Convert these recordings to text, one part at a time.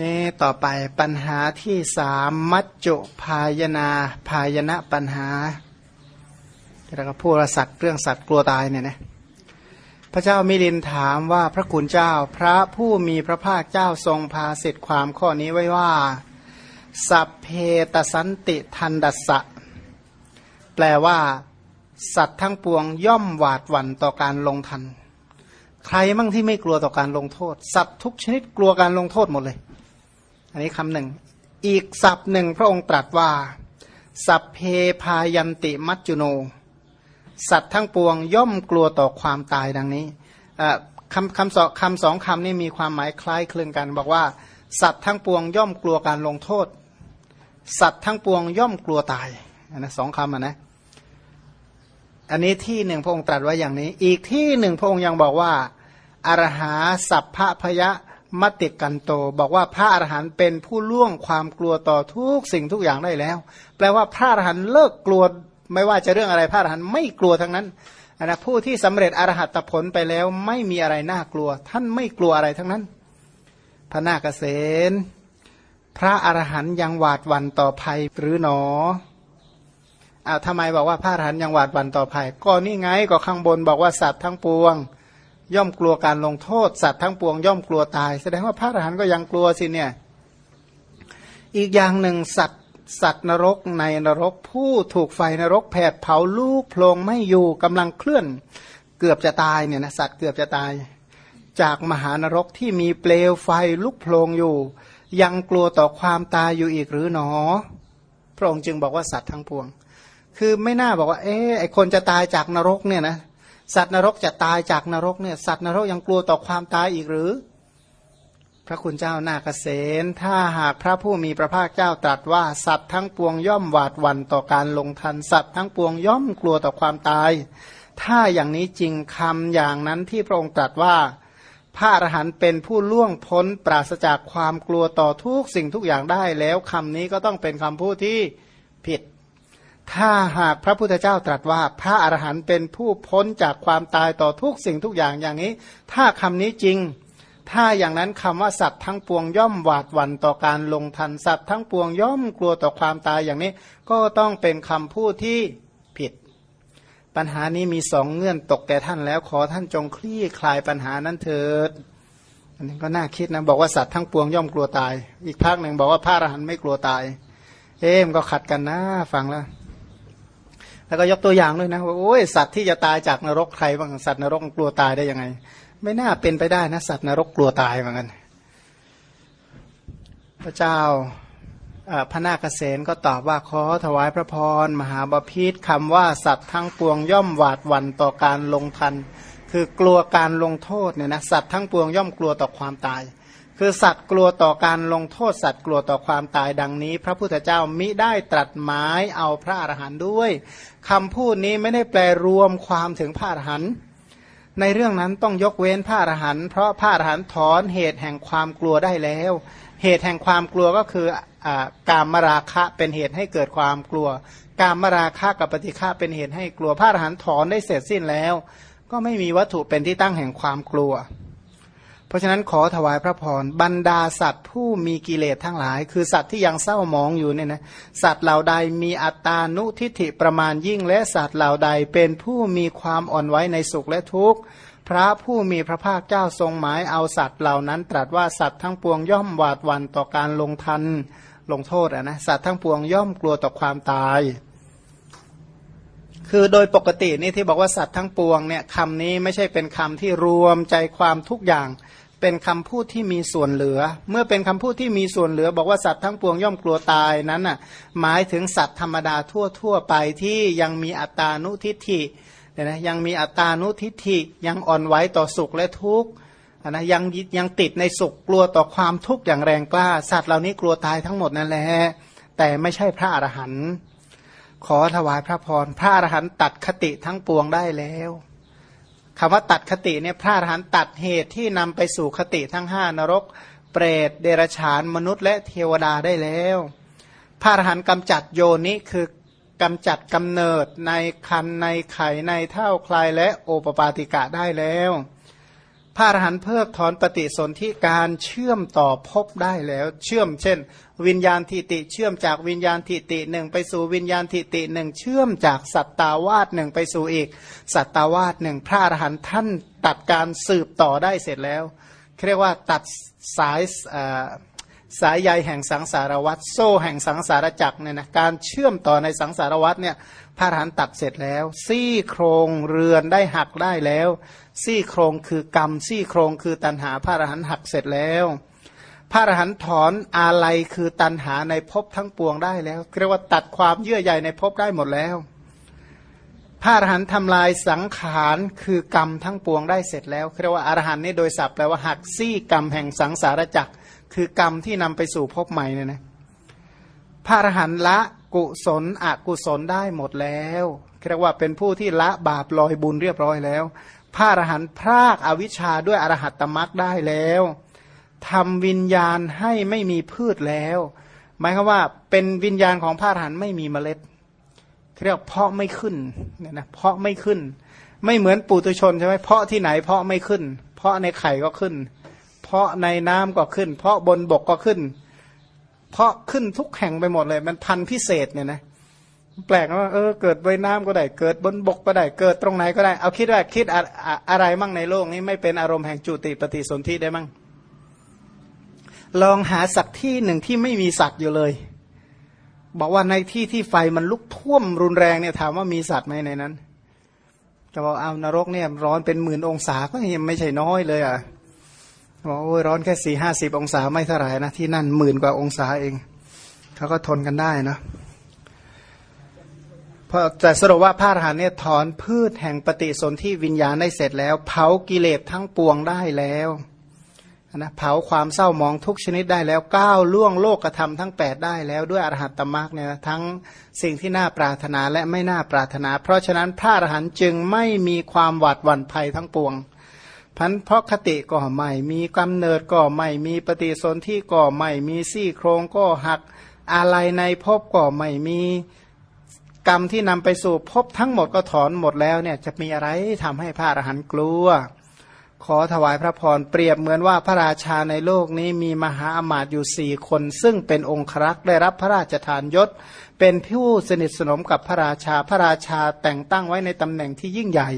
นี่ต่อไปปัญหาที่สามมัจจุพายนาพายนะปัญหาที่เราก็พูดสัตว์เรื่องสัตว์กลัวตายเนี่ยนะพระเจ้ามิลินถามว่าพระคุณเจ้าพระผู้มีพระภาคเจ้าทรงพาสิทธิความข้อนี้ไว้ว่า สัพเพตสันติทันดัสสะ แปลว่า สัตว์ทั้งปวงย่อมหวาดหวั่นต่อการลงทัน ใครมั่งที่ไม่กลัวต่อการลงโทษ สัตว์ทุกชนิดกลัวการลงโทษหมดเลย นนี้คำหนึ่ง อีกศัพท์หนึ่งพระองค์ตรัสว่า สัพเพพายันติมัจจุโน สัตว์ทั้งปวงย่อมกลัวต่อความตายดังนี้คำคำสองคำสองคำนี้มีความหมายคล้ายคลึงกัน บอกว่า สัตว์ทั้งปวงย่อมกลัวการลงโทษ สัตว์ทั้งปวงย่อมกลัวตายนะสองคำนะอันนี้ที่หนึ่งพระองค์ตรัสไว้อย่างนี้ อีกที่หนึ่งพระองค์ยังบอกว่าอารหาสัพพะพยะ มติกันโต บอกว่าพระอรหันต์เป็นผู้ล่วงความกลัวต่อทุกสิ่งทุกอย่างได้แล้ว แปลว่าพระอรหันต์เลิกกลัวไม่ว่าจะเรื่องอะไรพระอรหันต์ไม่กลัวทั้งนั้นนะผู้ที่สำเร็จอรหัตผลไปแล้วไม่มีอะไรน่ากลัว ท่านไม่กลัวอะไรทั้งนั้น พระนาคเษนพระอรหันต์ยังหวาดหวั่นต่อภัยหรือหนออ้าวทำไมบอกว่าพระอรหันต์ยังหวาดหวั่นต่อภัย ก็นี่ไงก็ข้างบนบอกว่าสัตว์ทั้งปวง ย่อมกลัวการลงโทษสัตว์ทั้งปวงย่อมกลัวตาย แสดงว่าพระอรหันต์ก็ยังกลัวสิเนี่ยอีกอย่างหนึ่งสัตว์สัตว์นรกในนรกผู้ถูกไฟนรกแผดเผาลูกโพลงไม่อยู่กำลังเคลื่อนเกือบจะตายเนี่ยนะสัตว์เกือบจะตาย จากมหานรกที่มีเปลวไฟลุกโพลงอยู่ ยังกลัวต่อความตายอยู่อีกหรือหนอ พระองค์จึงบอกว่าสัตว์ทั้งปวง คือไม่น่าบอกว่า เอ๊ไอคนจะตายจากนรกเนี่ยนะ สัตว์นรกจะตายจากนรกเนี่ยสัตว์นรกยังกลัวต่อความตายอีกหรือ พระคุณเจ้านาเกษตถ้าหากพระผู้มีพระภาคเจ้าตรัสว่าสัตว์ทั้งปวงย่อมหวาดหวั่นต่อการลงทันสัตว์ทั้งปวงย่อมกลัวต่อความตาย ถ้าอย่างนี้จริงคำอย่างนั้นที่พระองค์ตรัสว่า พระอรหันต์เป็นผู้ล่วงพ้นปราศจากความกลัวต่อทุกสิ่งทุกอย่างได้แล้วคำนี้ก็ต้องเป็นคำพูดที่ผิด ถ้าหากพระพุทธเจ้าตรัสว่าพระอรหันต์เป็นผู้พ้นจากความตายต่อทุกสิ่งทุกอย่างอย่างนี้ ถ้าคำนี้จริง ถ้าอย่างนั้นคำว่าสัตว์ทั้งปวงย่อมหวาดหวั่นต่อการลงทันสัตว์ทั้งปวงย่อมกลัวต่อความตายอย่างนี้ ก็ต้องเป็นคำพูดที่ผิด ปัญหานี้มีสองเงื่อนตกแก่ท่านแล้วขอท่านจงคลี่คลายปัญหานั้นเถิดอันนี้ก็น่าคิดนะบอกว่าสัตว์ทั้งปวงย่อมกลัวตาย อีกภาคหนึ่งบอกว่าพระอรหันต์ไม่กลัวตาย เอ๊มก็ขัดกันนะฟังแล้ว แล้วก็ยกตัวอย่างด้วยนะว่าโอ้ยสัตว์ที่จะตายจากนรกใครบ้างสัตว์นรกกลัวตายได้ยังไง ไม่น่าเป็นไปได้นะสัตว์นรกกลัวตายเหมือนกันพระเจ้าพระนาคเษนก็ตอบว่าขอถวายพระพรมหาบาพิษคำว่าสัตว์ทั้งปวงย่อมหวาดหวั่นต่อการลงทัน คือกลัวการลงโทษเนี่ยนะสัตว์ทั้งปวงย่อมกลัวต่อความตาย คือสัตว์กลัวต่อการลงโทษสัตว์กลัวต่อความตายดังนี้ พระพุทธเจ้ามิได้ตรัสหมายเอาพระอรหันต์ด้วยคำพูดนี้ไม่ได้แปลรวมความถึงพระอรหันต์ในเรื่องนั้นต้องยกเว้นพระอรหันต์เพราะพระอรหันต์ถอนเหตุแห่งความกลัวได้แล้ว เหตุแห่งความกลัวก็คืออการมราคะเป็นเหตุให้เกิดความกลัว การมราคะกับปฏิฆาเป็นเหตุให้กลัวพระอรหันต์ถอนได้เสร็จสิ้นแล้ว ก็ไม่มีวัตถุเป็นที่ตั้งแห่งความกลัว เพราะฉะนั้นขอถวายพระพรบรรดาสัตว์ผู้มีกิเลสทั้งหลาย คือสัตว์ที่ยังเศร้ามองอยู่เนี่ยนะสัตว์เหล่าใดมีอัตตานุทิฏฐิประมาณยิ่ง และสัตว์เหล่าใดเป็นผู้มีความอ่อนไหวในสุขและทุกข์พระผู้มีพระภาคเจ้าทรงหมายเอาสัตว์เหล่านั้น ตรัสว่าสัตว์ทั้งปวงย่อมหวาดวันต่อการลงทันลงโทษอะนะสัตว์ทั้งปวงย่อมกลัวต่อความตาย คือโดยปกตินี่ที่บอกว่าสัตว์ทั้งปวงเนี่ยคำนี้ไม่ใช่เป็นคำที่รวมใจความทุกอย่าง เป็นคำพูดที่มีส่วนเหลือ เมื่อเป็นคำพูดที่มีส่วนเหลือ บอกว่าสัตว์ทั้งปวงย่อมกลัวตายนั้นน่ะหมายถึงสัตว์ธรรมดาทั่วทั่วไปที่ยังมีอัตานุทิฏฐินะยังมีอัตานุทิฏฐิยังอ่อนไหวต่อสุขและทุกข์นะยังยังติดในสุขกลัวต่อความทุกข์อย่างแรงกล้า สัตว์เหล่านี้กลัวตายทั้งหมดนั่นแหละแต่ไม่ใช่พระอรหันต์ขอถวายพระพรพระอรหันต์ตัดคติทั้งปวงได้แล้ว คำว่าตัดคติเนี่ยพระอรหันต์ตัดเหตุที่นำไปสู่คติทั้งห้านรก เปรตเดรฉานมนุษย์และเทวดาได้แล้ว พระอรหันต์กำจัดโยนิคือกำจัดกำเนิดในคันในไข่ในเท่าคลายและโอปปาติกะได้แล้ว พระอรหันต์เพิกถอนปฏิสนธิการเชื่อมต่อพบได้แล้ว เชื่อมเช่น วิญญาณทิติเชื่อมจากวิญญาณทิติหนึ่งไปสู่วิญญาณทิติหนึ่งเชื่อมจากสัตตาวาสหนึ่งไปสู่อีก สัตตาวาสหนึ่งพระอรหันต์ท่านตัดการสืบต่อได้เสร็จแล้วเรียกว่าตัดสาย สายใยแห่งสังสารวัตโซ่แห่งสังสารจักรเนี่ยนะการเชื่อมต่อในสังสารวัตเนี่ยพระอรหันตัดเสร็จแล้ว ซี่โครงเรือนได้หักได้แล้ว ซี่โครงคือกรรม ซี่โครงคือตันหาพระอรหันหักเสร็จแล้วพระอรหันถอนอาลัยคือตันหาในภพทั้งปวงได้แล้วเรียกว่าตัดความเยื่อใยในภพได้หมดแล้ว พระอรหันต์ทำลายสังขารคือกรรมทั้งปวงได้เสร็จแล้วเรียกว่าอรหันต์นี่โดยศัพท์แปลว่าหักซี่กรรมแห่งสังสารจักร คือกรรมที่นำไปสู่ภพใหม่เนี่ยนะพระอรหันต์ละกุศลอกุศลได้หมดแล้วเรียกว่าเป็นผู้ที่ละบาปลอยบุญเรียบร้อยแล้ว พระอรหันต์พรากอวิชชาด้วยอรหัตตมรักได้แล้วทำวิญญาณให้ไม่มีพืชแล้ว หมายความว่าเป็นวิญญาณของพระอรหันต์ไม่มีเมล็ดเรียกเพาะไม่ขึ้นเนี่ยนะเพาะไม่ขึ้น ไม่เหมือนปุตุชนใช่ไหมเพาะที่ไหนเพาะไม่ขึ้น เพาะในไข่ก็ขึ้น เพาะในน้ำก็ขึ้น เพาะบนบกก็ขึ้น เพราะขึ้นทุกแห่งไปหมดเลย มันพันพิเศษเนี่ยนะแปลกว่าเออเกิดใบน้ำก็ได้ เกิดบนบกก็ได้ เกิดตรงไหนก็ได้ เอาคิดว่าคิดอะอะอะไรมั่งในโลกนี้ไม่เป็นอารมณ์แห่งจุติปฏิสนธิได้มั่งลองหาสักที่หนึ่งที่ไม่มีสัตว์อยู่เลย บอกว่าในที่ที่ไฟมันลุกท่วมรุนแรงเนี่ยถามว่ามีสัตว์ไหมในนั้นจะบอกเอานรกเนี่ยร้อนเป็นหมื่นองศาก็ยังไม่ใช่น้อยเลยอะ บอกโอ้ยร้อนแค่สี่ห้าสิบองศาไม่เท่าไหร่นะที่นั่นหมื่นกว่าองศาเอง เขาก็ทนกันได้นะพอแต่สรุปว่าพระอรหันต์เนี่ยถอนพืชแห่งปฏิสนธิวิญญาณได้เสร็จแล้ว เผากิเลสทั้งปวงได้แล้วนะเผาความเศร้ามองทุกชนิดได้แล้วก้าวล่วงโลกกระทำทั้ง 8 ได้แล้วด้วยอรหัตตมรักเนี่ยทั้งสิ่งที่น่าปรารถนาและไม่น่าปรารถนา เพราะฉะนั้นพระอรหันต์จึงไม่มีความหวาดหวั่นภัยทั้งปวง พันเพราะคติก็ไม่มีกำเนิดก็ไม่มีปฏิสนธิก็ไม่มีซี่โครงก็หักอะไรในภพก็ไม่มีกรรมที่นำไปสู่ภพทั้งหมดก็ถอนหมดแล้วเนี่ยจะมีอะไรทำให้พระอรหันต์กลัว ขอถวายพระพรเปรียบเหมือนว่าพระราชาในโลกนี้มีมหาอมาตย์อยู่สี่คน ซึ่งเป็นองครักษ์ได้รับพระราชทานยศ เป็นผู้สนิทสนมกับพระราชาพระราชาแต่งตั้งไว้ในตำแหน่งที่ยิ่งใหญ่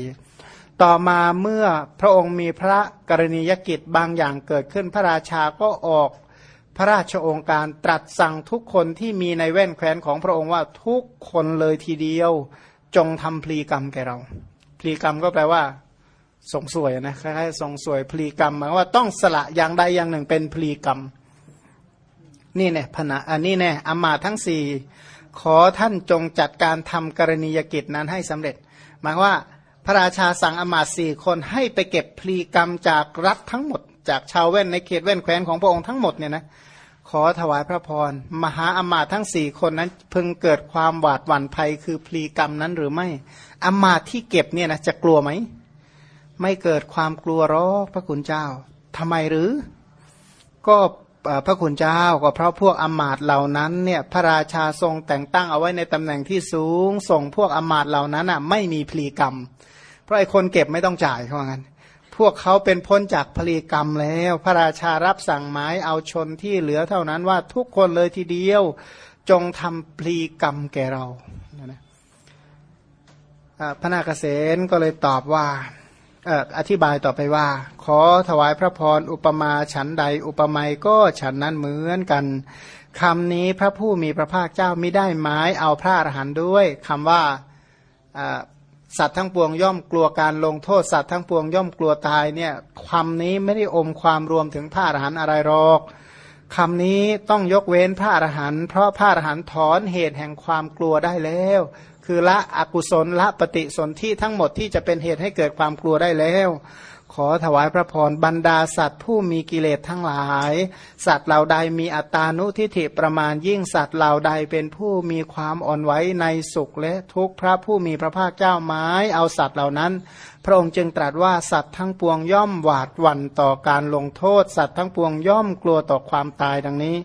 ต่อมาเมื่อพระองค์มีพระกรณียกิจบางอย่างเกิดขึ้นพระราชาก็ออกพระราชองค์การตรัสสั่งทุกคนที่มีในแว่นแคว้นของพระองค์ว่าทุกคนเลยทีเดียวจงทำพลีกรรมแก่เรา พลีกรรมก็แปลว่าส่งสวยนะคล้ายๆส่งสวยพลีกรรมหมายว่าต้องสละอย่างใดอย่างหนึ่งเป็นพลีกรรม นี่เนี่ยพนะอันนี้แน่อมาทั้งสี่ขอท่านจงจัดการทำกรณียกิจนั้นให้สำเร็จ หมายว่า ระราชาสั่งอมาตสี่คนให้ไปเก็บพลีกรรมจากรัฐทั้งหมด จากชาวแว่นในเขตแว่นแคว้นของพระองค์ทั้งหมดเนี่ยนะขอถวายพระพร มหาอมาตทั้งสี่คนนั้นพึงเกิดความหวาดหวั่นภัยคือพลีกรรมนั้นหรือไม่อมาตที่เก็บเนี่ยนะจะกลัวไหมไม่เกิดความกลัวหรอกพระคุณเจ้าทำไมหรือ ก็พระคุณเจ้าก็เพราะพวกอมาตเหล่านั้นเนี่ยพระราชาทรงแต่งตั้งเอาไว้ในตำแหน่งที่สูงส่งพวกอมาตเหล่านั้นอะไม่มีพลีกรรม ราะไอ้คนเก็บไม่ต้องจ่ายเขาว่างั้น พวกเขาเป็นพ้นจากผลีกรรมแล้ว พระราชารับสั่งหมายเอาชนที่เหลือเท่านั้นว่าทุกคนเลยทีเดียวจงทำพลีกรรมแก่เราพระนาคเษนก็เลยตอบว่าอธิบายต่อไปว่า ขอถวายพระพรอุปมาฉันใดอุปไมยก็ฉันนั้นเหมือนกันคำนี้พระผู้มีพระภาคเจ้าไม่ได้หมายเอาพระอรหันต์ด้วยคำว่า สัตว์ทั้งปวงย่อมกลัวการลงโทษสัตว์ทั้งปวงย่อมกลัวตายเนี่ยคำนี้ไม่ได้อมความรวมถึงพระอรหันต์อะไรหรอกคำนี้ต้องยกเว้นพระอรหันต์เพราะพระอรหันต์ถอนเหตุแห่งความกลัวได้แล้ว คือละอกุศลละปฏิสนธิทั้งหมดที่จะเป็นเหตุให้เกิดความกลัวได้แล้ว ขอถวายพระพรบรรดาสัตว์ผู้มีกิเลสทั้งหลาย สัตว์เหล่าใดมีอัตานุทิฏฐิประมาณยิ่งสัตว์เหล่าใดเป็นผู้มีความอ่อนไหวในสุขและทุกข์พระผู้มีพระภาคเจ้าไม้เอาสัตว์เหล่านั้น พระองค์จึงตรัสว่าสัตว์ทั้งปวงย่อมหวาดหวั่นต่อการลงโทษ สัตว์ทั้งปวงย่อมกลัวต่อความตายดังนี้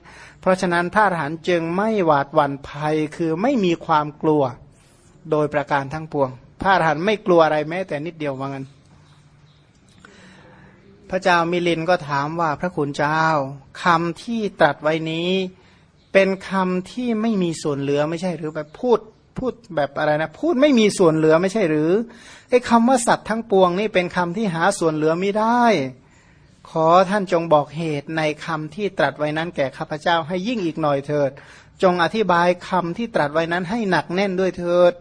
เพราะฉะนั้นพระอรหันต์จึงไม่หวาดหวั่นภัยคือไม่มีความกลัว โดยประการทั้งปวง พระอรหันต์ไม่กลัวอะไรแม้แต่นิดเดียวว่างั้น พระเจ้ามิลินก็ถามว่าพระคุณเจ้าคำที่ตรัสไว้นี้ เป็นคำที่ไม่มีส่วนเหลือไม่ใช่หรือแบบพูดพูดแบบอะไรนะ พูดไม่มีส่วนเหลือไม่ใช่หรือไอ้คำว่าสัตว์ทั้งปวงนี่เป็นคำที่หาส่วนเหลือไม่ได้ ขอท่านจงบอกเหตุในคำที่ตรัสไว้นั้นแก่ข้าพเจ้าให้ยิ่งอีกหน่อยเถิด จงอธิบายคำที่ตรัสไว้นั้นให้หนักแน่นด้วยเถิด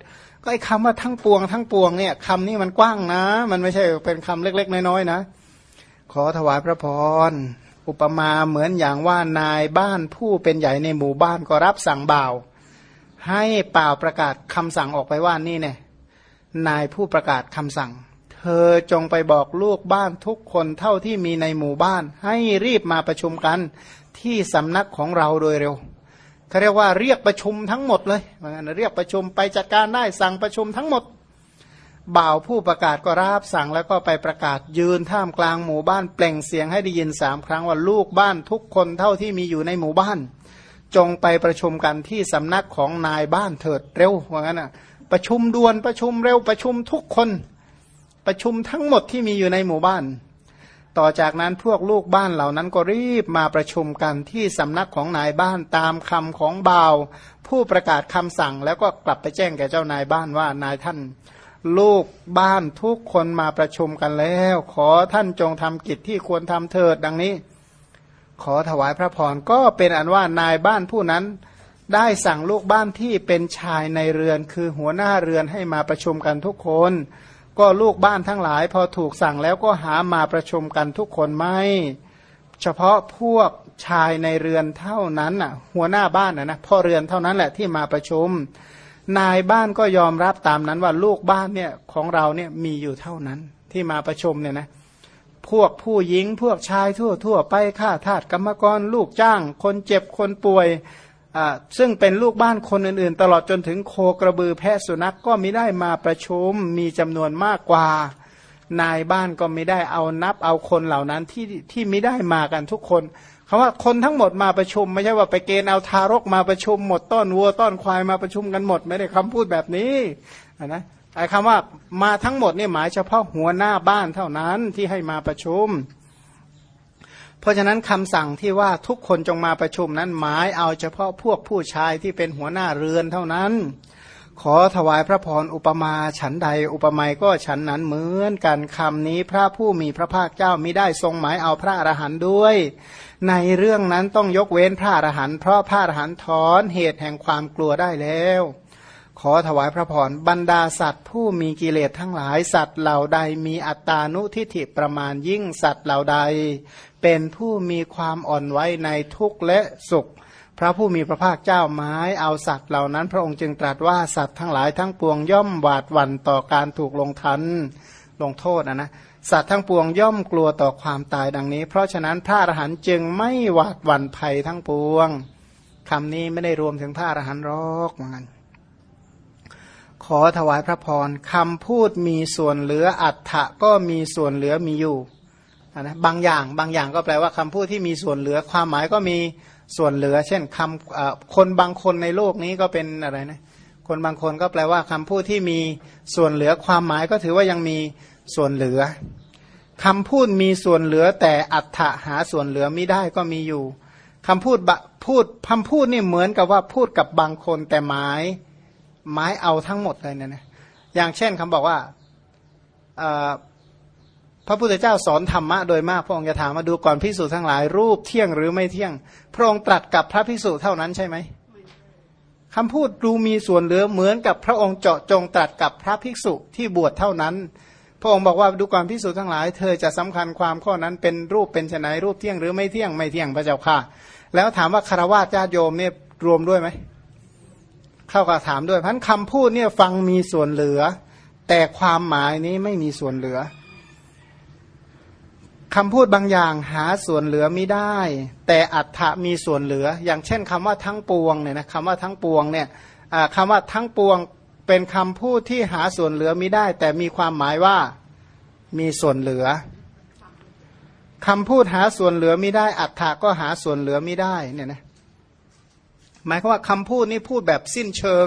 ก็ไอ้คำว่าทั้งปวงทั้งปวงเนี่ยคำนี้มันกว้างนะ มันไม่ใช่เป็นคำเล็ก ๆ น้อยๆนะ ขอถวายพระพร อุปมาเหมือนอย่างว่านายบ้านผู้เป็นใหญ่ในหมู่บ้านก็รับสั่งบ่าว ให้เป่าประกาศคำสั่งออกไปว่านี่เนี่ยนายผู้ประกาศคำสั่ง เธอจงไปบอกลูกบ้านทุกคนเท่าที่มีในหมู่บ้าน ให้รีบมาประชุมกันที่สำนักของเราโดยเร็วเขาเรียกว่าเรียกประชุมทั้งหมดเลยมันเรียกประชุมไปจัดการได้สั่งประชุมทั้งหมด บ่าวผู้ประกาศก็รับสั่งแล้วก็ไปประกาศยืนท่ามกลางหมู่บ้านเปล่งเสียงให้ได้ยินสามครั้งว่าลูกบ้านทุกคนเท่าที่มีอยู่ในหมู่บ้าน จงไปประชุมกันที่สำนักของนายบ้านเถิดเร็วว่างั้นอะประชุมด่วนประชุมเร็วประชุมทุกคน ประชุมทั้งหมดที่มีอยู่ในหมู่บ้าน ต่อจากนั้นพวกลูกบ้านเหล่านั้นก็รีบมาประชุมกันที่สำนักของนายบ้านตามคำของบ่าว ผู้ประกาศคำสั่งแล้วก็กลับไปแจ้งแก่เจ้านายบ้านว่านายท่าน ลูกบ้านทุกคนมาประชุมกันแล้ว ขอท่านจงทำกิจที่ควรทำเถิดดังนี้ ขอถวายพระพรก็เป็นอันว่านายบ้านผู้นั้น ได้สั่งลูกบ้านที่เป็นชายในเรือน คือหัวหน้าเรือนให้มาประชุมกันทุกคน ก็ลูกบ้านทั้งหลาย พอถูกสั่งแล้วก็หามาประชุมกันทุกคนไม่ เฉพาะพวกชายในเรือนเท่านั้นน่ะ หัวหน้าบ้านนะนะพ่อเรือนเท่านั้นแหละที่มาประชุม นายบ้านก็ยอมรับตามนั้นว่าลูกบ้านเนี่ยของเราเนี่ยมีอยู่เท่านั้นที่มาประชุมเนี่ยนะพวกผู้หญิงพวกชายทั่วทั่วไปข้าทาสกรรมกรลูกจ้าง คนเจ็บคนป่วยซึ่งเป็นลูกบ้านคนอื่นๆ ตลอดจนถึงโคกระบือแพะสุนัขกก็ไม่ได้มาประชุมมีจำนวนมากกว่า นายบ้านก็ไม่ได้เอานับเอาคนเหล่านั้นที่ที่ไม่ได้มากันทุกคน คำว่าคนทั้งหมดมาประชุม ไม่ใช่ว่าไปเกณฑ์เอาทารกมาประชุมหมดต้อนวัวต้อนควายมาประชุมกันหมด ไม่ได้คำพูดแบบนี้นะไอ้คำว่ามาทั้งหมดนี่หมายเฉพาะหัวหน้าบ้านเท่านั้นที่ให้มาประชุม เพราะฉะนั้นคำสั่งที่ว่าทุกคนจงมาประชุมนั้นหมายเอาเฉพาะพวกผู้ชายที่เป็นหัวหน้าเรือนเท่านั้น ขอถวายพระพรอุปมาฉันใดอุปไมยก็ฉันนั้นเหมือนกันคำนี้พระผู้มีพระภาคเจ้ามิได้ทรงหมายเอาพระอรหันต์ด้วย ในเรื่องนั้นต้องยกเว้นพระอรหันต์เพราะพระอรหันต์ถอนเหตุแห่งความกลัวได้แล้ว ขอถวายพระพรบรรดาสัตว์ผู้มีกิเลสทั้งหลายสัตว์เหล่าใดมีอัตตานุทิฏฐิประมาณยิ่งสัตว์เหล่าใด เป็นผู้มีความอ่อนไว้ในทุกข์และสุข พระผู้มีพระภาคเจ้าไม้เอาสัตว์เหล่านั้น พระองค์จึงตรัสว่าสัตว์ทั้งหลายทั้งปวงย่อมหวาดหวั่นต่อการถูกลงทันลงโทษนะนะ สัตว์ทั้งปวงย่อมกลัวต่อความตายดังนี้ เพราะฉะนั้นพระอรหันต์จึงไม่หวาดหวั่นภัยทั้งปวงคำนี้ไม่ได้รวมถึงพระอรหันต์รอกเหมือนกันขอถวายพระพรคำพูดมีส่วนเหลืออัฏฐะก็มีส่วนเหลือมีอยู่นะบางอย่างบางอย่างก็แปลว่าคำพูดที่มีส่วนเหลือ ความหมายก็มีส่วนเหลือ เช่นคำคนบางคนในโลกนี้ก็เป็นอะไรนะคนบางคนก็แปลว่าคำพูดที่มีส่วนเหลือความหมายก็ถือว่ายังมี ส่วนเหลือคำพูดมีส่วนเหลือแต่อัฏฐะหาส่วนเหลือไม่ได้ก็มีอยู่คำพูดพูดคำพูดนี่เหมือนกับว่าพูดกับบางคนแต่หมายหมายเอาทั้งหมดเลยเนี่ยนะอย่างเช่นคำบอกว่าพระพุทธเจ้าสอนธรรมะโดยมากพระองค์จะถามมาดูก่อนพิสูจทั้งหลายรูปเที่ยงหรือไม่เที่ยง พระองค์ตรัสกับพระพิสูจเท่านั้นใช่ไหมคำพูดดูมีส่วนเหลือเหมือนกับพระองค์เจาะจงตรัสกับพระภิกษุที่บวชเท่านั้น พระองค์บอกว่าดูก่อนพิสูจน์ทั้งหลาย เธอจะสำคัญความข้อนั้นเป็นรูปเป็นชนรูปเที่ยงหรือไม่เที่ยงไม่เที่ยงพระเจ้าค่ะ แล้วถามว่าคารวะญาติโยมเนี่ยรวมด้วยไหมเข้ากับถามด้วยพันคำพูดเนี่ยฟังมีส่วนเหลือ แต่ความหมายนี้ไม่มีส่วนเหลือคำพูดบางอย่างหาส่วนเหลือไม่ได้ แต่อัฏฐะมีส่วนเหลือ อย่างเช่นคำว่าทั้งปวงเนี่ยนะคำว่าทั้งปวงเนี่ยคำว่าทั้งปวง เป็นคำพูดที่หาส่วนเหลือม่ได้ แต่มีความหมายว่ามีส่วนเหลือคำพูดหาส่วนเหลือม่ได้ อัฏฐะก็หาส่วนเหลือม่ได้เนี่ยนะหมายความว่าคำพูดนี้พูดแบบสิ้นเชิง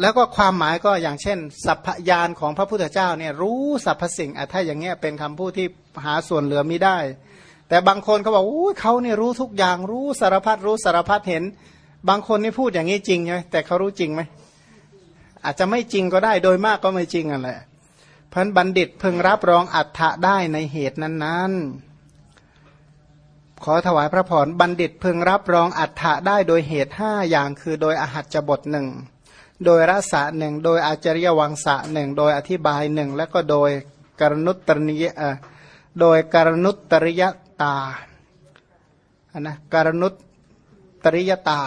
แล้วก็ความหมายก็อย่างเช่น สัพพยานของพระพุทธเจ้าเนี่ยรู้สรรพสิ่งถ้าอย่างเงี้ยเป็นคำพูดที่หาส่วนเหลือไม่ได้ แต่บางคนเขาบอกอู้เขาเนี่ยรู้ทุกอย่างรู้สารพัดรู้สารพัดเห็น บางคนนี่พูดอย่างนี้จริงใช่ไหมแต่เขารู้จริงไหม อาจจะไม่จริงก็ได้โดยมากก็ไม่จริงอะแหละพันบัณฑิตพึงรับรองอัฏฐะได้ในเหตุนั้นๆ ขอถวายพระพรบัณฑิตพึงรับรองอัฏฐะได้โดยเหตุห้าอย่างคือโดยอหัจจบทหนึ่งโดยรสะหนึ่งโดยอาจริยวังสะหนึ่งโดยอธิบายหนึ่งและก็โดยกรณุตตริยโดยกรณุตริยตาอันนะกรณุตตริยตา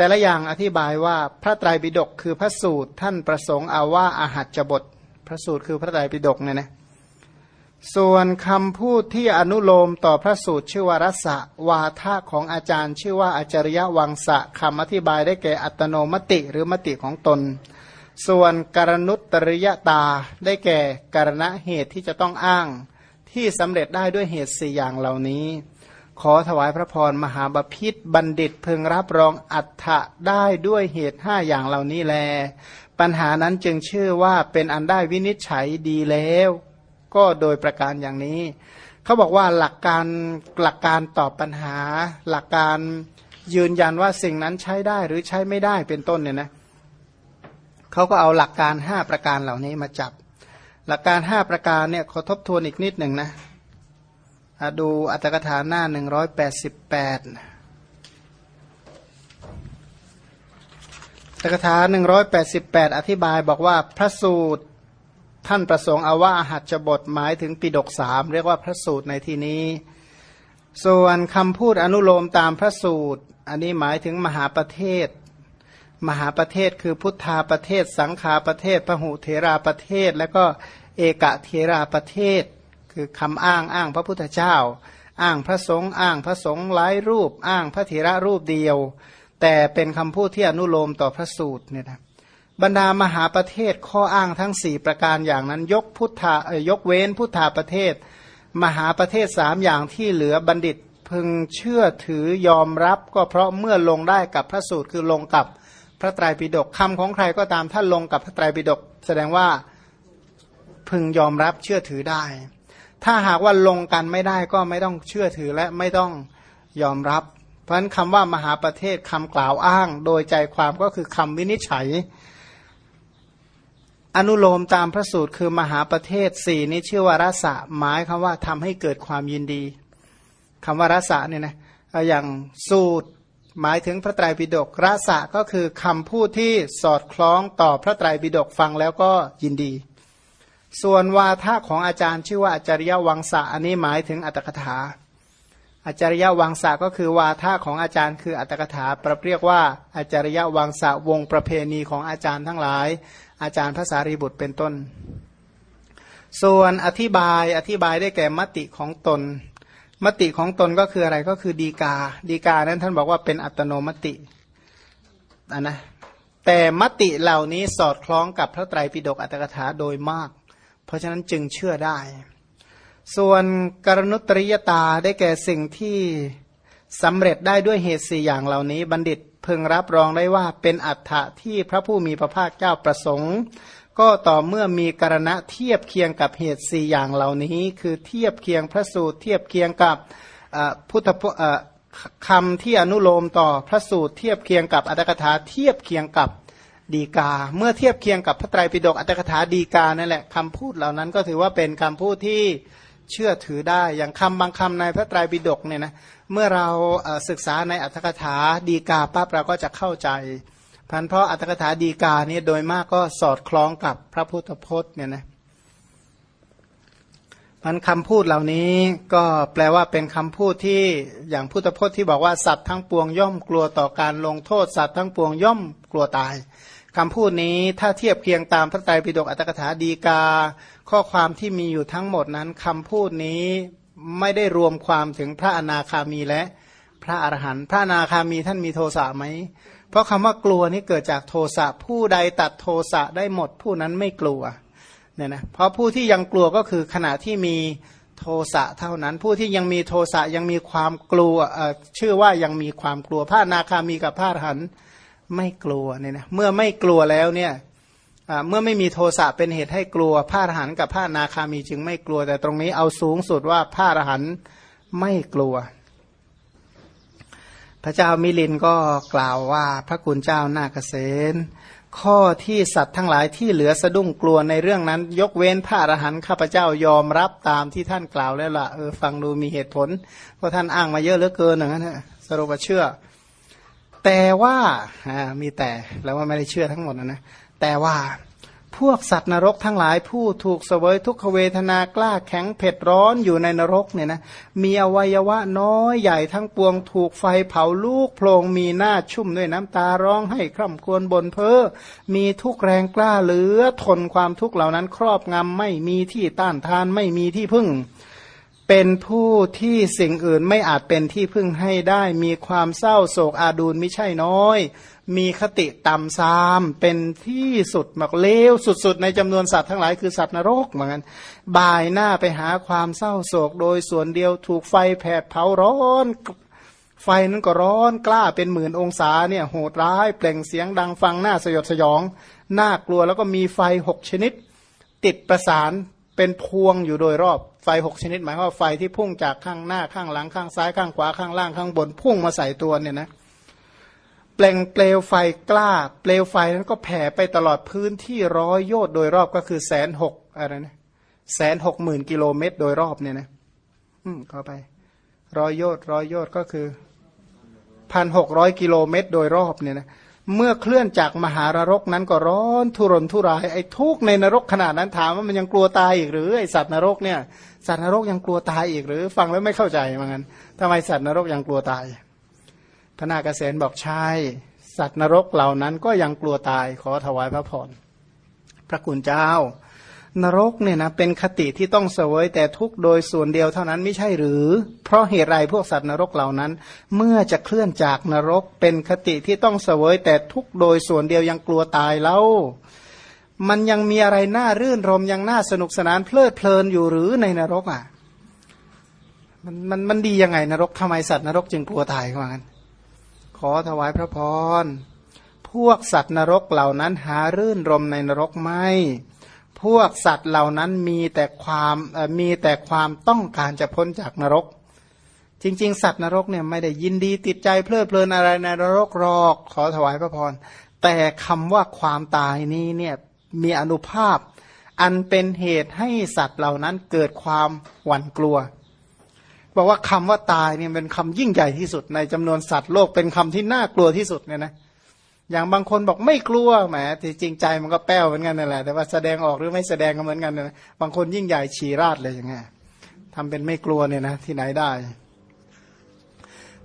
แต่ละอย่างอธิบายว่าพระไตรปิฎกคือพระสูตรท่านประสงค์เอาว่าอาหัจจบท พระสูตรคือพระไตรปิฎกเนี่ยนะส่วนคำพูดที่อนุโลมต่อพระสูตรชื่อว่ารสะวาทะของอาจารย์ ชื่อว่าอาจริยวังสะคำอธิบายได้แก่อัตโนมติหรือมติของตน ส่วนกรณุตริยตาได้แก่กรณะเหตุที่จะต้องอ้าง ที่สำเร็จได้ด้วยเหตุสี่อย่างเหล่านี้ ขอถวายพระพรมหาบพิษบัณฑิตพึงรับรองอัฏฐะได้ด้วยเหตุห้าอย่างเหล่านี้แล ปัญหานั้นจึงชื่อว่าเป็นอันได้วินิจฉัยดีแล้ว ก็โดยประการอย่างนี้ เขาบอกว่าหลักการหลักการตอบปัญหา หลักการยืนยันว่าสิ่งนั้นใช้ได้หรือใช้ไม่ได้เป็นต้นเนี่ยนะเขาก็เอาหลักการห้าประการเหล่านี้มาจับ หลักการห้าประการเนี่ยขอทบทวนอีกนิดหนึ่งนะ ดูอัตถกถาหน้าหนึ่งร้อยแปดสิบแปดอัตถกถาหนึ่งร้อยแปดสิบแปดอธิบายบอกว่าพระสูตรท่านประสงค์เอาว่าอาหัจบทหมายถึงปิดกสามเรียกว่าพระสูตรในที่นี้ ส่วนคำพูดอนุโลมตามพระสูตร อันนี้หมายถึงมหาประเทศ มหาประเทศคือพุทธาประเทศ สังขาประเทศพหุเทราประเทศ และก็เอกเทราประเทศ คือคำอ้างอ้างพระพุทธเจ้า อ้างพระสงฆ์อ้างพระสงฆ์หลายรูป อ้างพระเถระรูปเดียว แต่เป็นคำพูดที่อนุโลมต่อพระสูตรเนี่ยนะบรรดามหาประเทศข้ออ้างทั้งสี่ประการอย่างนั้น ยกพุทธายกเว้นพุทธาประเทศ มหาประเทศสามอย่างที่เหลือบัณฑิตพึงเชื่อถือยอมรับก็เพราะเมื่อลงได้กับพระสูตรคือลงกับพระไตรปิฎกคำของใครก็ตามถ้าลงกับพระไตรปิฎกแสดงว่าพึงยอมรับเชื่อถือได้ ถ้าหากว่าลงกันไม่ได้ก็ไม่ต้องเชื่อถือและไม่ต้องยอมรับ เพราะฉะนั้นคำว่ามหาประเทศคำกล่าวอ้าง โดยใจความก็คือคำวินิจฉัย อนุโลมตามพระสูตรคือมหาประเทศสี่นี้ชื่อว่ารสะหมายคำว่าทำให้เกิดความยินดีคำว่ารสะเนี่ยนะอย่างสูตรหมายถึงพระไตรปิฎกรสะก็คือคำพูดที่สอดคล้องต่อพระไตรปิฎกฟังแล้วก็ยินดี ส่วนวาทะของอาจารย์ชื่อว่าอาจารยวังสะอันนี้หมายถึงอัตถกถาอาจารยวังสะก็คือวาทะของอาจารย์คืออัตถกถาประเรียกว่าอาจารยวังสะวงประเพณีของอาจารย์ทั้งหลาย อาจารย์ภาษารีบุตรเป็นต้น ส่วนอธิบายอธิบายได้แก่มติของตน มติของตนก็คืออะไรก็คือดีกา ดีกานั้นท่านบอกว่าเป็นอัตโนมตินนะแต่มติเหล่านี้สอดคล้องกับพระไตรปิฎกอัตถกถาโดยมาก เพราะฉะนั้นจึงเชื่อได้ ส่วนกรณุตริยตาได้แก่สิ่งที่สำเร็จได้ด้วยเหตุสี่อย่างเหล่านี้ บัณฑิตเพึงรับรองได้ว่าเป็นอัฏฐะที่พระผู้มีพระภาคเจ้าประสงค์ ก็ต่อเมื่อมีกรณะเทียบเคียงกับเหตุสี่อย่างเหล่านี้ คือเทียบเคียงพระสูตรเทียบเคียงกับพุทธคำที่อนุโลมต่อพระสูตรเทียบเคียงกับอัตถกถาเทียบเคียงกับ ดีกา เมื่อเทียบเคียงกับพระไตรปิฎกอัตถกถาดีกานั่นแหละคำพูดเหล่านั้นก็ถือว่าเป็นคำพูดที่เชื่อถือได้อย่างคำบางคำในพระไตรปิฎกเนี่ยนะเมื่อเราศึกษาในอัตถกถาดีกาปั๊บเราก็จะเข้าใจพันเพราะอัตถกถาดีกานี่โดยมากก็สอดคล้องกับพระพุทธพจน์เนี่ยนะมันคำพูดเหล่านี้ก็แปลว่าเป็นคำพูดที่อย่างพุทธพจน์ที่บอกว่าสัตว์ทั้งปวงย่อมกลัวต่อการลงโทษสัตว์ทั้งปวงย่อมกลัวตาย คำพูดนี้ถ้าเทียบเคียงตามพระไตรปิฎกอัตถกถาดีกา ข้อความที่มีอยู่ทั้งหมดนั้นคำพูดนี้ไม่ได้รวมความถึงพระอนาคามีและพระอรหันต์พระอนาคามีท่านมีโทสะไหม เพราะคำว่ากลัวนี่เกิดจากโทสะผู้ใดตัดโทสะได้หมดผู้นั้นไม่กลัวเนี่ยนะเพราะผู้ที่ยังกลัวก็คือขณะที่มีโทสะเท่านั้น ผู้ที่ยังมีโทสะยังมีความกลัวชื่อว่ายังมีความกลัวพระนาคามีกับพระอรหันต์ ไม่กลัวเนี่ยนะเมื่อไม่กลัวแล้วเนี่ยเมื่อไม่มีโทสะเป็นเหตุให้กลัวพระอรหันต์กับพระนาคามีจึงไม่กลัว แต่ตรงนี้เอาสูงสุดว่าพระอรหันต์ไม่กลัว พระเจ้ามิลินก็กล่าวว่าพระคุณเจ้านาเกษณข้อที่สัตว์ทั้งหลายที่เหลือสะดุ้งกลัวในเรื่องนั้น ยกเว้นพระอรหันต์ข้าพเจ้ายอมรับตามที่ท่านกล่าวแล้วละ่ะเออฟังดูมีเหตุผลเพราะท่านอ้างมาเยอะเหลือเกินอย่างนั้นสรุปว่าเชื่อ แต่ว่ามีแต่แล้วว่าไม่ได้เชื่อทั้งหมดนะนะ แต่ว่าพวกสัตว์นรกทั้งหลายผู้ถูกเสวยทุกขเวทนากล้าแข็งเผ็ดร้อนอยู่ในนรกเนี่ยนะมีอวัยวะน้อยใหญ่ทั้งปวงถูกไฟเผาลูกโพลงมีหน้าชุ่มด้วยน้ำตาร้องให้คร่ำควรบนเพ้อมีทุกแรงกล้าเหลือทนความทุกข์เหล่านั้นครอบงำไม่มีที่ต้านทานไม่มีที่พึ่ง เป็นผู้ที่สิ่งอื่นไม่อาจเป็นที่พึ่งให้ได้ มีความเศร้าโศกอาดูลไม่ใช่น้อย มีคติต่ำซาม เป็นที่สุดมากเลวสุดๆ ในจำนวนสัตว์ทั้งหลายคือสัตว์นรกเหมือนกันบ่ายหน้าไปหาความเศร้าโศกโดยส่วนเดียวถูกไฟแผดเผาร้อนไฟนั้นก็ร้อนกล้าเป็นหมื่นองศาเนี่ยโหดร้ายเปล่งเสียงดังฟังหน้าสยดสยองน่ากลัวแล้วก็มีไฟหกชนิด ติดประสานเป็นพวงอยู่โดยรอบ ฟหกชนิด หมายว่าไฟที่พุ่งจากข้างหน้าข้างหลังข้างซ้ายข้างขวาข้างล่างข้างบนพุ่งมาใส่ตัวเนี่ยนะเปล่งเปลวไฟกล้า เปลวไฟนั้นก็แผ่ไปตลอดพื้นที่ร้อยโยชน์โดยรอบก็คือแสนหกอะไรนะแสนหกหมื่นกิโลเมตรโดยรอบเนี่ยนะอืมเข้าไปร้อยโยชน์ร้อยโยชน์ก็คือพันหกร้อยกิโลเมตรโดยรอบเนี่ยนะ เมื่อเคลื่อนจากมหารรกนั้นก็ร้อนทุรนทุรายไอ้ทุกในนรกขนาดนั้นถามว่ามันยังกลัวตายอีกหรือไอสัตว์นรกเนี่ยสัตว์นรกยังกลัวตายอีกหรือ ฟังแล้วไม่เข้าใจเหมือนกันทำไมสัตว์นรกยังกลัวตาย พระนาคเษนบอกใช่สัตว์นรกเหล่านั้นก็ยังกลัวตายขอถวายพระพรพระคุณเจ้า นรกเนี่ยนะเป็นคติที่ต้องเสวยแต่ทุกโดยส่วนเดียวเท่านั้นไม่ใช่หรือ เพราะเหตุไรพวกสัตว์นรกเหล่านั้น เมื่อจะเคลื่อนจากนรกเป็นคติที่ต้องเสวยแต่ทุกโดยส่วนเดียวยังกลัวตายแล้วมันยังมีอะไรน่ารื่นรมยังน่าสนุกสนานเพลิดเพลินอยู่หรือในนรกอะมันมันมันดียังไงนรกทำไมสัตว์นรกจึงกลัวตายขนาดนั้นขอถวายพระพรพวกสัตว์นรกเหล่านั้นหารื่นรมในนรกไม่ พวกสัตว์เหล่านั้นมีแต่ความมีแต่ความต้องการจะพ้นจากนรก จริง ๆ สัตว์นรกเนี่ยไม่ได้ยินดีติดใจเพลิดเพลินอะไรในนรกหรอกขอถวายพระพรแต่คำว่าความตายนี้เนี่ยมีอนุภาพ อันเป็นเหตุให้สัตว์เหล่านั้นเกิดความหวั่นกลัว บอกว่าคำว่าตายเนี่ยเป็นคำยิ่งใหญ่ที่สุดในจำนวนสัตว์โลกเป็นคำที่น่ากลัวที่สุดเนี่ยนะ อย่างบางคนบอกไม่กลัวแหมที่จริงใจมันก็แป้วเหมือนกันนั่นแหละแต่ว่าแสดงออกหรือไม่แสดงก็เหมือนกันนะบางคนยิ่งใหญ่ฉีราดเลยอย่างเงี้ยทำเป็นไม่กลัวเนี่ยนะที่ไหนได้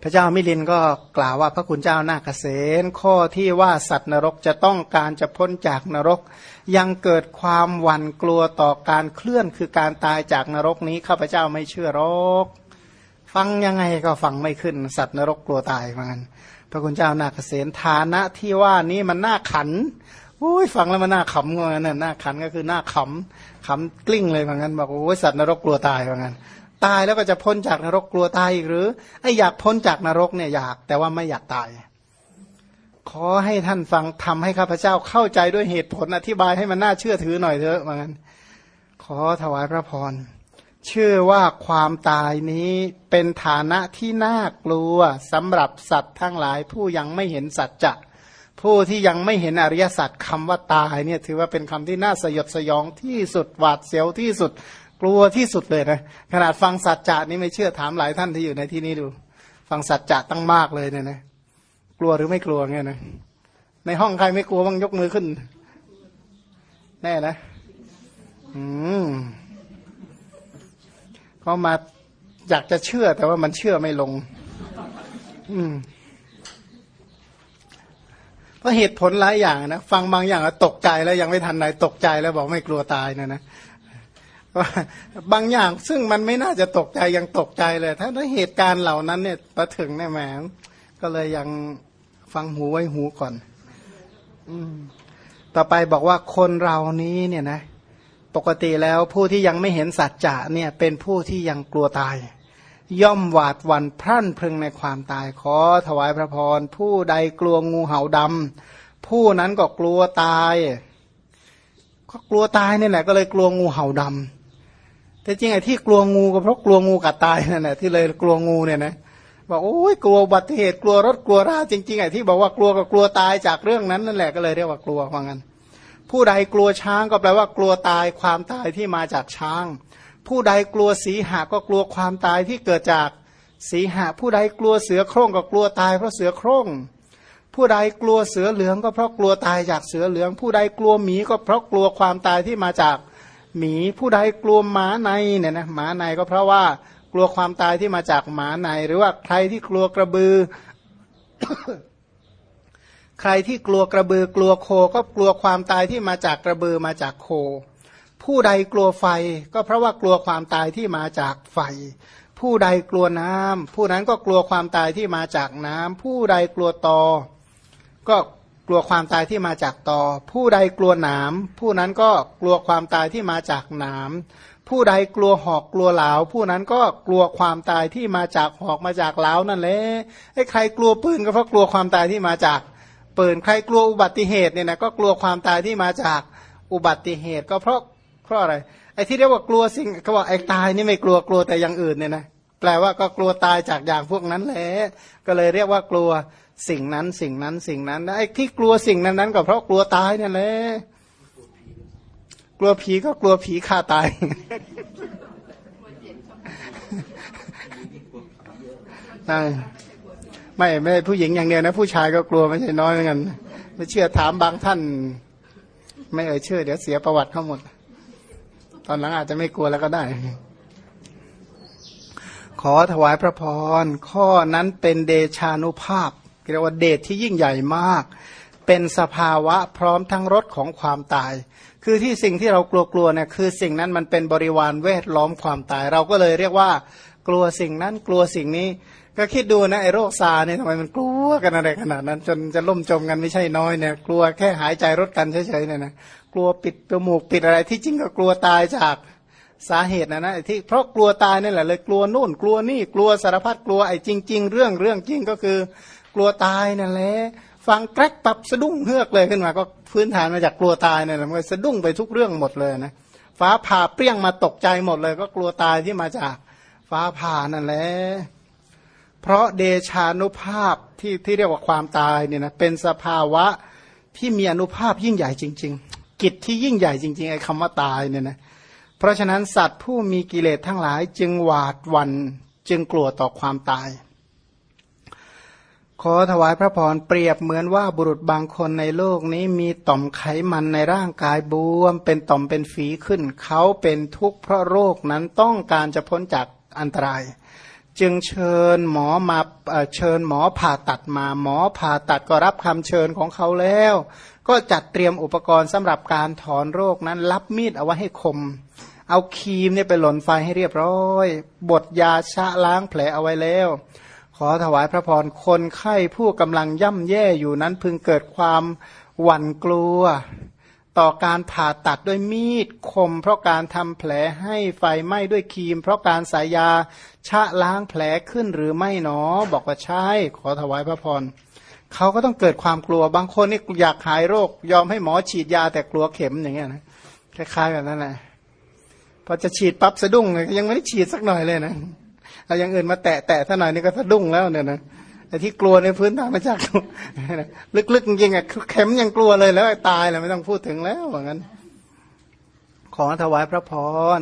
พระเจ้ามิลินก็กล่าวว่าพระคุณเจ้านาเกษตข้อที่ว่าสัตว์นรกจะต้องการจะพ้นจากนรก ยังเกิดความหวั่นกลัวต่อการเคลื่อนคือการตายจากนรกนี้ข้าพเจ้าไม่เชื่อหรอกฟังยังไงก็ฟังไม่ขึ้น สัตว์นรกกลัวตายเหมือนกัน พระคุณเจ้านาเกษตฐานะที่ว่านี้มันน่าขันอุ้ยฟังแล้วมันน่าขำเหมือนกันน่าขันก็คือน่าขำขำกลิ้งเลยเหมือนกันบอกโอ้ยสัตว์นรกกลัวตายเหมือนกันตายแล้วก็จะพ้นจากนรกกลัวตายอีกหรือไอ้อยากพ้นจากนรกเนี่ยอยากแต่ว่าไม่อยากตาย ขอให้ท่านฟังทำให้ข้าพเจ้าเข้าใจด้วยเหตุผลอธิบายให้มันน่าเชื่อถือหน่อยเถอะเหมือนกันขอถวายพระพร ชื่อว่าความตายนี้เป็นฐานะที่น่ากลัวสำหรับสัตว์ทั้งหลาย ผู้ยังไม่เห็นสัจจะผู้ที่ยังไม่เห็นอริยสัจคำว่าตายเนี่ยถือว่าเป็นคำที่น่าสยดสยองที่สุดหวาดเสียวที่สุดกลัวที่สุดเลยนะขนาดฟังสัจจะนี่ไม่เชื่อถามหลายท่านที่อยู่ในที่นี้ดู ฟังสัจจะตั้งมากเลยเนี่ยนะกลัวหรือไม่กลัวเงี้ยนะในห้องใครไม่กลัวบ้างยกมือขึ้น แน่นะ อืม เขามาอยากจะเชื่อแต่ว่ามันเชื่อไม่ลง อืมเพราะเหตุผลหลายอย่างนะฟังบางอย่างตกใจแล้วยังไม่ทันไหนตกใจแล้วบอกไม่กลัวตายนะนะว่าบางอย่างซึ่งมันไม่น่าจะตกใจยังตกใจเลย ถ้าเหตุการณ์เหล่านั้นเนี่ยมาถึงเนี่ยแหมก็เลยยังฟังหูไว้หูก่อน อืมต่อไปบอกว่าคนเรานี้เนี่ยนะ ปกติแล้วผู้ที่ยังไม่เห็นสัจจะเนี่ยเป็นผู้ที่ยังกลัวตาย ย่อมหวาดวันพรั่นพรึงในความตายขอถวายพระพรผู้ใดกลัวงูเห่าดำผู้นั้นก็กลัวตาย ก็กลัวตายเนี่ยแหละก็เลยกลัวงูเห่าดำแต่จริงไอ้ที่กลัวงูก็เพราะกลัวงูกัดตายนั่นแหละที่เลยกลัวงูเนี่ยนะบอกโอ้ยกลัวอุบัติเหตุกลัวรถกลัวราจริงๆไอ้ที่บอกว่ากลัวก็กลัวตายจากเรื่องนั้นนั่นแหละก็เลยเรียกว่ากลัวว่างั้น ผู้ใดกลัวช้างก็แปลว่ากลัวตายความตายที่มาจากช้าง ผู้ใดกลัวสีหาก็กลัวความตายที่เกิดจากสีหะ ผู้ใดกลัวเสือโคร่งก็กลัวตายเพราะเสือโคร่ง ผู้ใดกลัวเสือเหลืองก็เพราะกลัวตายจากเสือเหลือง ผู้ใดกลัวหมีก็เพราะกลัวความตายที่มาจากหมี ผู้ใดกลัวหมาในเนี่ยนะหมาในก็เพราะว่ากลัวความตายที่มาจากหมาใน หรือว่าใครที่กลัวกระบือ ใครที่กลัวกระบือกลัวโคก็กลัวความตายที่มาจากกระบือมาจากโค ผู้ใดกลัวไฟก็เพราะว่ากลัวความตายที่มาจากไฟ ผู้ใดกลัวน้ำผู้นั้นก็กลัวความตายที่มาจากน้ำผู้ใดกลัวตอ ก็กลัวความตายที่มาจากตอ ผู้ใดกลัวหนามผู้นั้นก็กลัวความตายที่มาจากหนามผู้ใดกลัวหอกกลัวเหลาผู้นั้นก็กลัวความตายที่มาจากหอกมาจากเหลานั่นแหละไอ้ใครกลัวปืนก็เพราะกลัวความตายที่มาจาก ปืนใครกลัวอุบัติเหตุเนี่ยนะก็กลัวความตายที่มาจากอุบัติเหตุ ก็เพราะเพราะอะไรไอ้ที่เรียกว่ากลัวสิ่งเขาบอกไอ้ตายนี่ไม่กลัวกลัวแต่อย่างอื่นเนี่ยนะแปลว่าก็กลัวตายจากอย่างพวกนั้นแหละก็เลยเรียกว่ากลัวสิ่งนั้นสิ่งนั้นสิ่งนั้นไอ้ที่กลัวสิ่งนั้นนั้นก็เพราะกลัวตายนี่แหละกลัวผีก็กลัวผีฆ่าตาย ไม่ไม่ผู้หญิงอย่างเดียวนะ ผู้ชายก็กลัวไม่ใช่น้อยเหมือนกันไม่เชื่อถามบางท่าน ไม่เอ่ยเชื่อ เดี๋ยวเสียประวัติทั้งหมด ตอนหลังอาจจะไม่กลัวแล้วก็ได้ ขอถวายพระพรข้อนั้นเป็นเดชานุภาพเรียกว่าเดชที่ยิ่งใหญ่มาก เป็นสภาวะพร้อมทั้งรสของความตาย คือที่สิ่งที่เรากลัวๆเนี่ยคือสิ่งนั้นมันเป็นบริวารเวทล้อมความตาย เราก็เลยเรียกว่า กลัวสิ่งนั้นกลัวสิ่งนี้ ก็คิดดูนะไอ้โรคซาเนี่ยทำไมมันกลัวกันอะไรขนาดนั้น จนจะล่มจมกันไม่ใช่น้อยเนี่ยกลัวแค่หายใจรถกันเฉยๆเนี่ยนะกลัวปิดจมูกปิดอะไรที่จริงก็กลัวตายจากสาเหตุนะนะที่เพราะกลัวตายนี่แหละเลยกลัวนู่น กลัวนี่กลัวสารพัดกลัวไอ้จริง ๆ เรื่องเรื่องจริงก็คือกลัวตายนั่นแหละฟังแกรกปับสะดุ้งเฮือกเลยขึ้นมา ก็พื้นฐานมาจากกลัวตายเนี่แหละมันสะดุ้งไปทุกเรื่องหมดเลยนะฟ้าผ่าเปรี้ยงมาตกใจหมดเลย ก็กลัวตายที่มาจากฟ้าผ่านั่นแหละ เพราะเดชานุภาพที่ที่เรียกว่าความตายเนี่ยนะเป็นสภาวะที่มีอนุภาพยิ่งใหญ่จริง ๆ กิจที่ยิ่งใหญ่จริงๆไอ้คำว่าตายเนี่ยนะเพราะฉะนั้นสัตว์ผู้มีกิเลสทั้งหลาย จึงหวาดวันจึงกลัวต่อความตาย ขอถวายพระพรเปรียบเหมือนว่าบุรุษบางคนในโลกนี้มีต่อมไขมันในร่างกายบวม เป็นต่อมเป็นฝีขึ้น เขาเป็นทุกข์เพราะโรคนั้นต้องการจะพ้นจากอันตราย จึงเชิญหมอมาเชิญหมอผ่าตัดมาหมอผ่าตัดก็รับคำเชิญของเขาแล้ว ก็จัดเตรียมอุปกรณ์สำหรับการถอนโรคนั้น รับมีดเอาไว้ให้คม เอาครีมเนี่ยไปหล่นไฟให้เรียบร้อย บทยาชะล้างแผลเอาไว้แล้ว ขอถวายพระพรคนไข้ผู้กำลังย่ำแย่อยู่นั้นพึงเกิดความหวั่นกลัว ต่อการผ่าตัดด้วยมีดคม เพราะการทำแผลให้ไฟไหม้ด้วยครีม เพราะการสายยาชะล้างแผลขึ้นหรือไม่หนอ บอกว่าใช่ขอถวายพระพรเขาก็ต้องเกิดความกลัวบางคนนี่อยากหายโรค ยอมให้หมอฉีดยาแต่กลัวเข็มอย่างเงี้ยนะคล้ายๆแบบนั้นแหละพอจะฉีดปั๊บสะดุ้งเลยยังไม่ได้ฉีดสักหน่อยเลยนะเอาอย่างอื่นมาแตะแตะเท่าหน่อยนี่ก็สะดุ้งแล้วเนี่ยนะ แต่ที่กลัวในพื้นฐานมาจากลึกๆจริงๆอะเข็มยังกลัวเลยแล้วตายเลยไม่ต้องพูดถึงแล้วอย่างนั้นขอถวายพระพร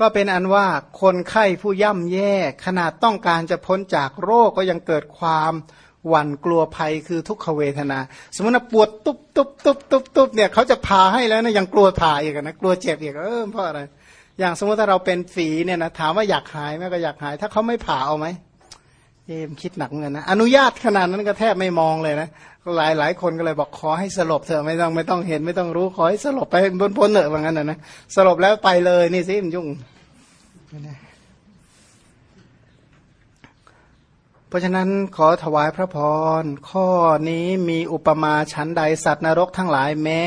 ก็เป็นอันว่าคนไข้ผู้ย่ำแย่ขนาดต้องการจะพ้นจากโรคก็ยังเกิดความหวั่นกลัวภัยคือทุกขเวทนา สมมติว่าปวดตุบตุบตุบตุบตุบเนี่ยเขาจะพาให้แล้วนะยังกลัวผ่าอีกนะกลัวเจ็บอีกเออเพราะอะไรอย่างสมมติถ้าเราเป็นฝีเนี่ยนะถามว่าอยากหายไหมก็อยากหาย ถ้าเขาไม่ผ่าเอาไหม เอมคิดหนักเงินนะอนุญาตขนาดนั้นก็แทบไม่มองเลยนะหลายหลายคนก็เลยบอกขอให้สลบเถอะไม่ต้องไม่ต้องเห็นไม่ต้องรู้ขอให้สลบไปพ้นพ้นเถอะว่างั้นนะนะสลบแล้วไปเลยนี่สิมันยุ่งเพราะฉะนั้นขอถวายพระพรข้อนี้มีอุปมาชั้นใดสัตว์นรกทั้งหลายแม้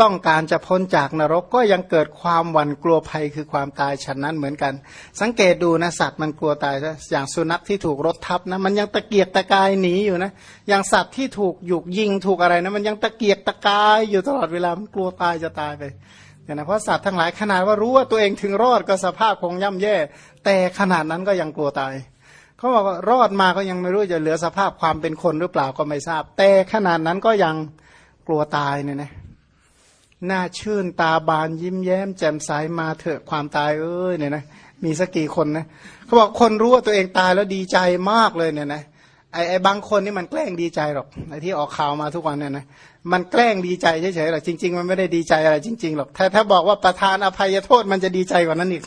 ต้องการจะพ้นจากนรกก็ยังเกิดความหวั่นกลัวภัยคือความตายฉันนั้นเหมือนกัน สังเกตดูนะสัตว์มันกลัวตายอย่างสุนัขที่ถูกรถทับนะมันยังตะเกียกตะกายหนีอยู่นะอย่างสัตว์ที่ถูกหยุกยิงถูกอะไรนะมันยังตะเกียกตะกายอยู่ตลอดเวลามันกลัวตายจะตายไปเนี่ยนะเพราะสัตว์ทั้งหลายขนาดว่ารู้ว่าตัวเองถึงรอดก็สภาพคงย่ำแย่ แต่ขนาดนั้นก็ยังกลัวตายเขาบอกว่ารอดมาก็ยังไม่รู้จะเหลือสภาพความเป็นคนหรือเปล่าก็ไม่ทราบ แต่ขนาดนั้นก็ยังกลัวตายเนี่ยนะ หน้าชื่นตาบานยิ้มแย้ม แจ่มใสมาเถอะความตายเอ้ยเนี่ยนะมีสักกี่คนนะเขาบอกคนรู้ว่าตัวเองตายแล้วดีใจมากเลยเนี่ยนะไอ้ไอ้บางคนนี่มันแกล้งดีใจหรอกไอ้ที่ออกข่าวมาทุกวันเนี่ยนะมันแกล้งดีใจเฉยๆหรอกจริง ๆ มันไม่ได้ดีใจอะไรจริงๆหรอกถ้าถ้าบอกว่าประธานอภัยโทษมันจะดีใจกว่านั้นอีก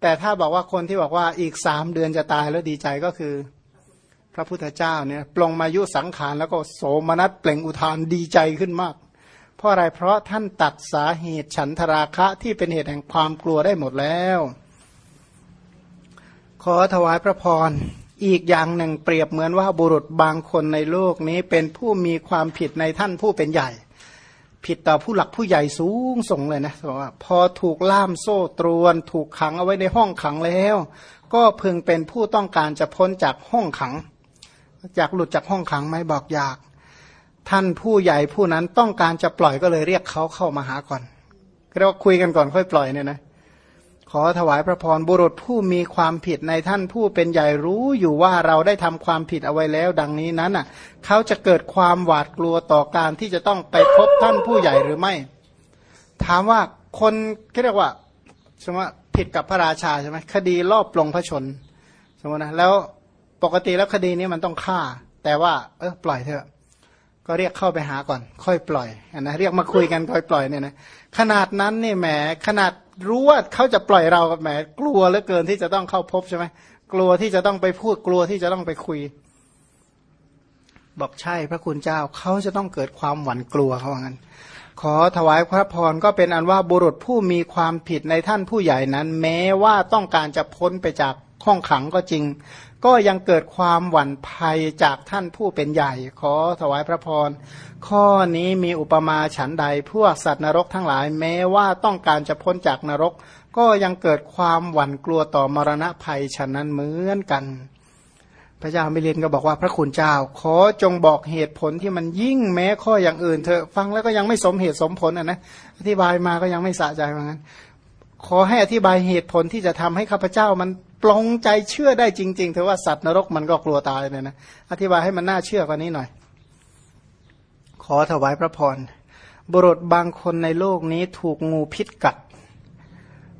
แต่ถ้าบอกว่าคนที่บอกว่าอีกสามเดือนจะตายแล้วดีใจก็คือ พระพุทธเจ้าเนี่ยปลงมายุสังขารแล้วก็โสมนัสเปล่งอุทานดีใจขึ้นมาก ราะอะไร เพราะท่านตัดสาเหตุฉันทราคะที่เป็นเหตุแห่งความกลัวได้หมดแล้ว ขอถวายพระพรอีกอย่างหนึ่งเปรียบเหมือนว่าบุรุษบางคนในโลกนี้เป็นผู้มีความผิดในท่านผู้เป็นใหญ่ ผิดต่อผู้หลักผู้ใหญ่สูงส่งเลยนะบอกว่าพอถูกล่ามโซ่ตรวน ถูกขังเอาไว้ในห้องขังแล้ว ก็พึงเป็นผู้ต้องการจะพ้นจากห้องขังอยากหลุดจากห้องขังไหมบอกอยาก ท่านผู้ใหญ่ผู้นั้นต้องการจะปล่อยก็เลยเรียกเขาเข้ามาหาก่อนเรียกว่าคุยกันก่อนค่อยปล่อยเนี่ยนะขอถวายพระพรบุรุษผู้มีความผิดในท่านผู้เป็นใหญ่รู้อยู่ว่าเราได้ทำความผิดเอาไว้แล้ว ดังนี้นั้นอะ เขาจะเกิดความหวาดกลัวต่อการที่จะต้องไปพบท่านผู้ใหญ่หรือไม่ ถามว่าคนเรียกว่าสมมติผิดกับพระราชาใช่ไหมคดีรอบปลงพระชน สมมตินะแล้วปกติแล้วคดีนี้มันต้องฆ่า แต่ว่า เออปล่อยเถอะ ก็เรียกเข้าไปหาก่อน ค่อยปล่อยอนนะเรียกมาคุยกันค่อยปล่อยเนี่ยนะขนาดนั้นนี่แหมขนาดรู้ว่าเขาจะปล่อยเราแหมกลัวเหลือเกินที่จะต้องเข้าพบใช่ไหมกลัวที่จะต้องไปพูดกลัวที่จะต้องไปคุย บอกใช่พระคุณเจ้าเขาจะต้องเกิดความหวั่นกลัวเขาว่างั้น ขอถวายพระพรก็เป็นอันว่าบุรุษผู้มีความผิดในท่านผู้ใหญ่นั้น แม้ว่าต้องการจะพ้นไปจากห้องขังก็จริง ก็ยังเกิดความหวั่นภัยจากท่านผู้เป็นใหญ่ ขอถวายพระพร ข้อนี้มีอุปมาฉันใด พวกสัตว์นรกทั้งหลายแม้ว่าต้องการจะพ้นจากนรก ก็ยังเกิดความหวั่นกลัวต่อมรณะภัยฉะนั้นเหมือนกัน พระเจ้ามิเรนก็บอกว่าพระคุณเจ้า ขอจงบอกเหตุผลที่มันยิ่งแม้ข้ออย่างอื่นเถอะฟังแล้วก็ยังไม่สมเหตุสมผลอะนะอธิบายมาก็ยังไม่สะใจเหมือนกันขอให้อธิบายเหตุผลที่จะทำให้ข้าพเจ้ามัน ปลงใจเชื่อได้จริงๆเถอว่าสัตว์นรกมันก็กลัวตายเนี่ยนะอธิบายให้มันน่าเชื่อกว่านี้หน่อย ขอถวายพระพรบุรุษบางคนในโลกนี้ถูกงูพิษกัด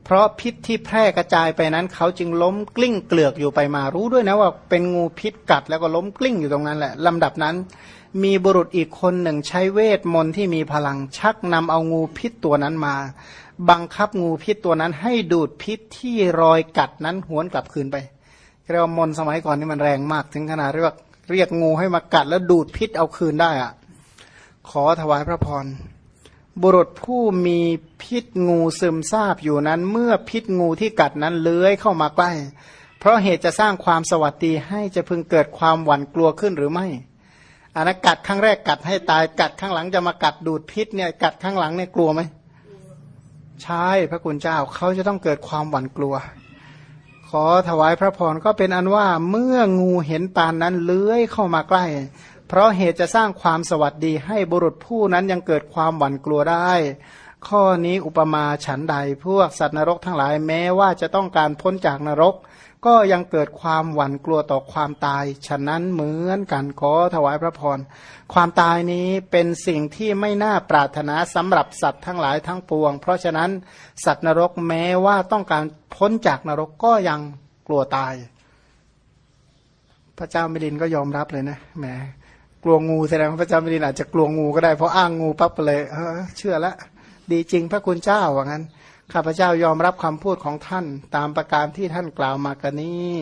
เพราะพิษที่แพร่กระจายไปนั้น เขาจึงล้มกลิ้งเกลือกอยู่ไปมารู้ด้วยนะว่าเป็นงูพิษกัดแล้วก็ล้มกลิ้งอยู่ตรงนั้นแหละลำดับนั้น มีบุรุษอีกคนหนึ่งใช้เวทมนต์ที่มีพลังชักนำเอางูพิษตัวนั้นมา บังคับงูพิษตัวนั้น ให้ดูดพิษที่รอยกัดนั้นหวนกลับคืนไปเรียกว่ามนสมัยก่อนนี่มันแรงมากถึงขนาดเรียกเรียกงูให้มากัดแล้วดูดพิษเอาคืนได้อะขอถวายพระพรบุรุษผู้มีพิษงูซึมซาบอยู่นั้น เมื่อพิษงูที่กัดนั้นเลื้อยเข้ามาใกล้ เพราะเหตุจะสร้างความสวัสดีให้จะพึงเกิดความหวั่นกลัวขึ้นหรือไม่อันนั้นกัดครั้งแรกกัดให้ตายกัดข้างหลังจะมากัดดูดพิษเนี่ยกัดข้างหลังเนี่ยกลัวไหม ใช่พระคุณเจ้าเขาจะต้องเกิดความหวั่นกลัว ขอถวายพระพรก็เป็นอันว่าเมื่องูเห็นปานนั้นเลื้อยเข้ามาใกล้ เพราะเหตุจะสร้างความสวัสดีให้บุรุษผู้นั้นยังเกิดความหวั่นกลัวได้ ข้อนี้อุปมาฉันใดพวกสัตว์นรกทั้งหลายแม้ว่าจะต้องการพ้นจากนรก ก็ยังเกิดความหวั่นกลัวต่อความตาย ฉะนั้นเหมือนกันขอถวายพระพร ความตายนี้เป็นสิ่งที่ไม่น่าปรารถนาสำหรับสัตว์ทั้งหลายทั้งปวง เพราะฉะนั้นสัตว์นรกแม้ว่าต้องการพ้นจากนรกก็ยังกลัวตาย พระเจ้ามิลินก็ยอมรับเลยนะแหมกลัวงูแสดงว่าพระเจ้าแผ่นดินอาจจะกลัวงูก็ได้เพราะอ้างงูปั๊บไปเลยเออเชื่อละดีจริงพระคุณเจ้าว่างั้น ข้าพเจ้ายอมรับคำพูดของท่านตามประการที่ท่านกล่าวมากันนี้